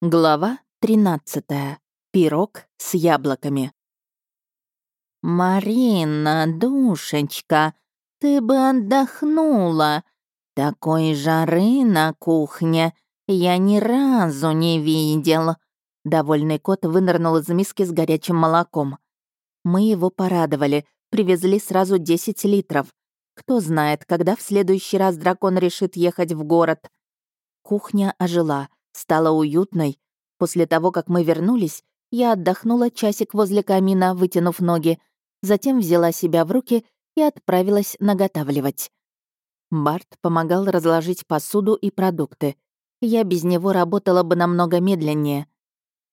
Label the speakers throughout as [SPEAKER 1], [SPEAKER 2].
[SPEAKER 1] Глава 13. Пирог с яблоками.
[SPEAKER 2] «Марина, душечка, ты бы отдохнула. Такой жары на кухне я ни разу не видел».
[SPEAKER 1] Довольный кот вынырнул из миски с горячим молоком. Мы его порадовали, привезли сразу 10 литров. Кто знает, когда в следующий раз дракон решит ехать в город. Кухня ожила — Стала уютной. После того, как мы вернулись, я отдохнула часик возле камина, вытянув ноги, затем взяла себя в руки и отправилась наготавливать. Барт помогал разложить посуду и продукты. Я без него работала бы намного медленнее.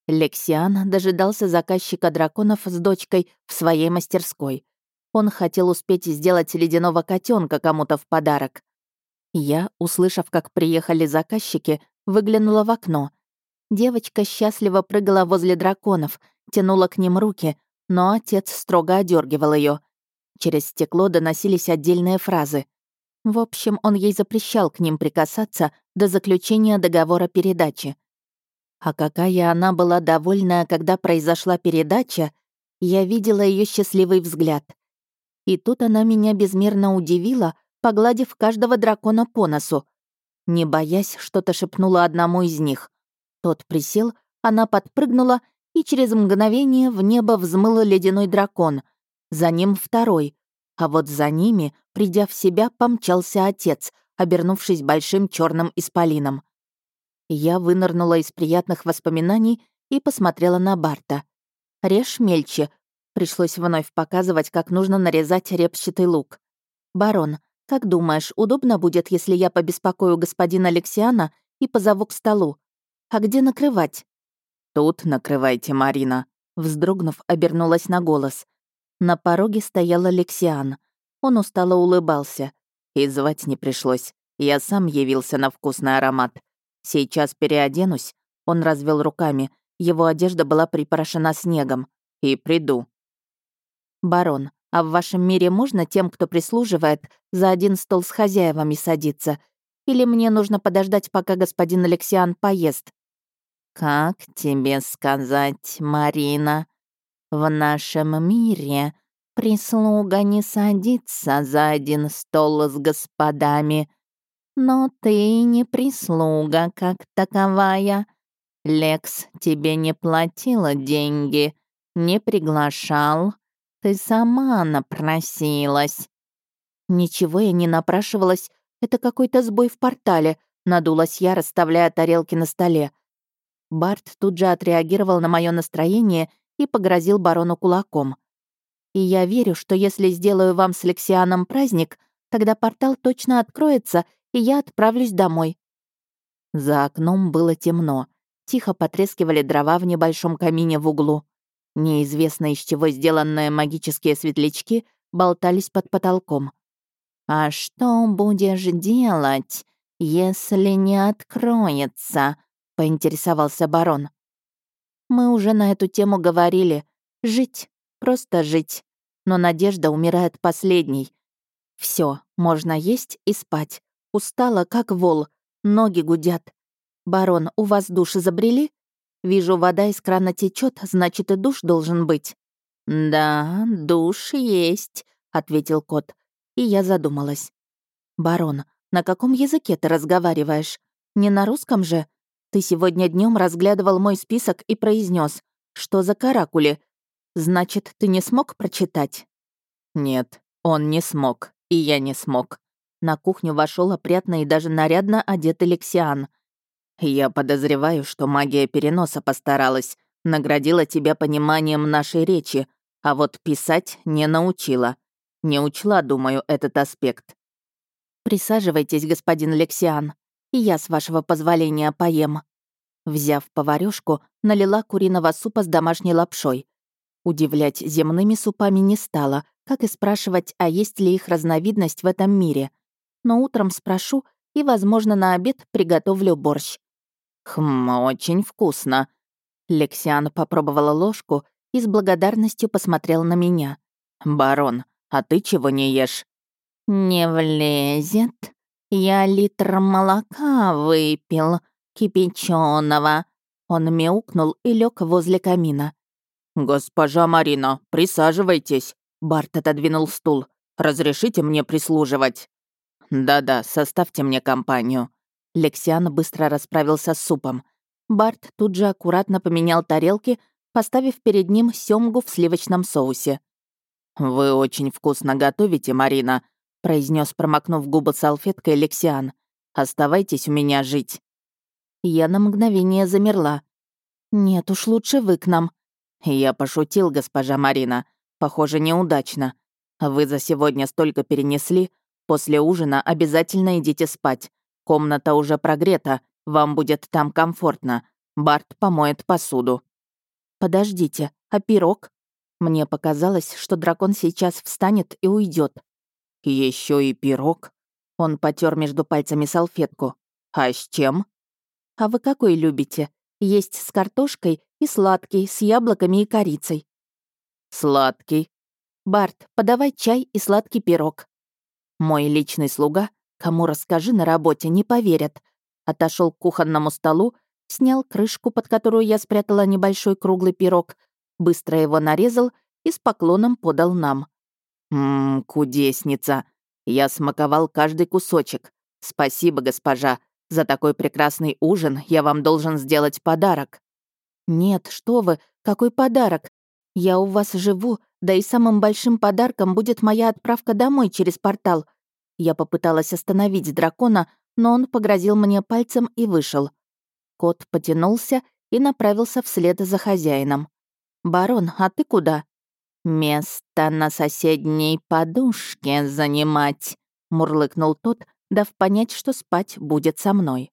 [SPEAKER 1] Лексиан дожидался заказчика драконов с дочкой в своей мастерской. Он хотел успеть сделать ледяного котенка кому-то в подарок. Я, услышав, как приехали заказчики, выглянула в окно. Девочка счастливо прыгала возле драконов, тянула к ним руки, но отец строго одергивал ее. Через стекло доносились отдельные фразы. В общем, он ей запрещал к ним прикасаться до заключения договора передачи. А какая она была довольна, когда произошла передача, я видела ее счастливый взгляд. И тут она меня безмерно удивила, погладив каждого дракона по носу, не боясь, что-то шепнула одному из них. Тот присел, она подпрыгнула, и через мгновение в небо взмыл ледяной дракон. За ним второй. А вот за ними, придя в себя, помчался отец, обернувшись большим черным исполином. Я вынырнула из приятных воспоминаний и посмотрела на Барта. «Режь мельче». Пришлось вновь показывать, как нужно нарезать репчатый лук. «Барон, как думаешь, удобно будет, если я побеспокою господина Алексиана и позову к столу? А где накрывать?»
[SPEAKER 3] «Тут накрывайте, Марина», — вздрогнув, обернулась на голос.
[SPEAKER 1] На пороге стоял Алексиан. Он устало улыбался.
[SPEAKER 3] И звать не пришлось. Я сам явился на вкусный аромат. Сейчас переоденусь. Он развел руками. Его одежда была припорошена снегом. И приду.
[SPEAKER 1] Барон. А в вашем мире можно тем, кто прислуживает, за один стол с хозяевами садиться? Или мне нужно подождать, пока господин Алексиан поест?»
[SPEAKER 2] «Как тебе сказать, Марина? В нашем мире прислуга не садится за один стол с господами. Но ты не прислуга как таковая. Лекс тебе не платила деньги, не приглашал, ты сама напросилась».
[SPEAKER 1] «Ничего я не напрашивалась. Это какой-то сбой в портале», — надулась я, расставляя тарелки на столе. Барт тут же отреагировал на мое настроение и погрозил барону кулаком. «И я верю, что если сделаю вам с Лексианом праздник, тогда портал точно откроется, и я отправлюсь домой». За окном было темно. Тихо потрескивали дрова в небольшом камине в углу. Неизвестно из чего сделанные магические светлячки болтались под потолком.
[SPEAKER 2] «А что будешь делать, если не откроется?» — поинтересовался барон.
[SPEAKER 1] «Мы уже на эту тему говорили. Жить, просто жить. Но надежда умирает последней. Все, можно есть и спать. Устала, как вол. Ноги гудят. Барон, у вас души забрели? Вижу, вода из крана течет, значит, и душ должен быть».
[SPEAKER 2] «Да, душ есть», — ответил кот.
[SPEAKER 1] И я задумалась. «Барон, на каком языке ты разговариваешь? Не на русском же? Ты сегодня днем разглядывал мой список и произнес, что за каракули. Значит, ты не смог прочитать?»
[SPEAKER 3] «Нет, он не смог, и я не смог».
[SPEAKER 1] На кухню вошел опрятно и даже нарядно одет Лексиан.
[SPEAKER 3] Я подозреваю, что магия переноса постаралась, наградила тебя пониманием нашей речи, а вот писать не научила. Не учла, думаю, этот аспект.
[SPEAKER 1] Присаживайтесь, господин Лексиан, и я, с вашего позволения, поем. Взяв поварёшку, налила куриного супа с домашней лапшой. Удивлять земными супами не стала, как и спрашивать, а есть ли их разновидность в этом мире. Но утром спрошу и, возможно, на обед приготовлю борщ.
[SPEAKER 3] «Хм, очень вкусно».
[SPEAKER 1] Лексиан попробовала ложку и с благодарностью посмотрел на меня.
[SPEAKER 3] «Барон, а ты чего не ешь?»
[SPEAKER 2] «Не влезет. Я литр молока выпил, кипяченого.
[SPEAKER 1] Он мяукнул и лег возле камина.
[SPEAKER 3] «Госпожа Марина, присаживайтесь!» Барт отодвинул стул. «Разрешите мне прислуживать?» «Да-да, составьте мне компанию»,
[SPEAKER 1] Лексиан быстро расправился с супом. Барт тут же аккуратно поменял тарелки, поставив перед ним семгу в сливочном соусе.
[SPEAKER 3] «Вы очень вкусно готовите, Марина», — произнес, промокнув губы салфеткой Лексиан. «Оставайтесь у меня жить».
[SPEAKER 1] Я на мгновение замерла. «Нет уж, лучше вы к нам».
[SPEAKER 3] «Я пошутил, госпожа Марина. Похоже, неудачно. Вы за сегодня столько перенесли. После ужина обязательно идите спать. Комната уже прогрета, вам будет там комфортно. Барт помоет посуду».
[SPEAKER 1] «Подождите, а пирог?» Мне показалось, что дракон сейчас встанет и уйдет.
[SPEAKER 3] Еще и пирог?» Он потер между пальцами салфетку. «А с чем?»
[SPEAKER 1] «А вы какой любите? Есть с картошкой и сладкий, с яблоками и корицей».
[SPEAKER 3] «Сладкий».
[SPEAKER 1] «Барт, подавай чай и сладкий пирог». Мой личный слуга Кому расскажи, на работе не поверят. Отошел к кухонному столу, снял крышку, под которую я спрятала небольшой круглый пирог, быстро его нарезал и с поклоном подал нам.
[SPEAKER 3] «Ммм, кудесница!» Я смаковал каждый кусочек. «Спасибо, госпожа. За такой прекрасный ужин я вам должен сделать подарок».
[SPEAKER 1] «Нет, что вы, какой подарок? Я у вас живу, да и самым большим подарком будет моя отправка домой через портал. Я попыталась остановить дракона, но он погрозил мне пальцем и вышел. Кот потянулся и направился вслед за хозяином. «Барон, а ты куда?»
[SPEAKER 2] «Место на соседней подушке занимать», — мурлыкнул тот, дав понять, что спать будет со мной.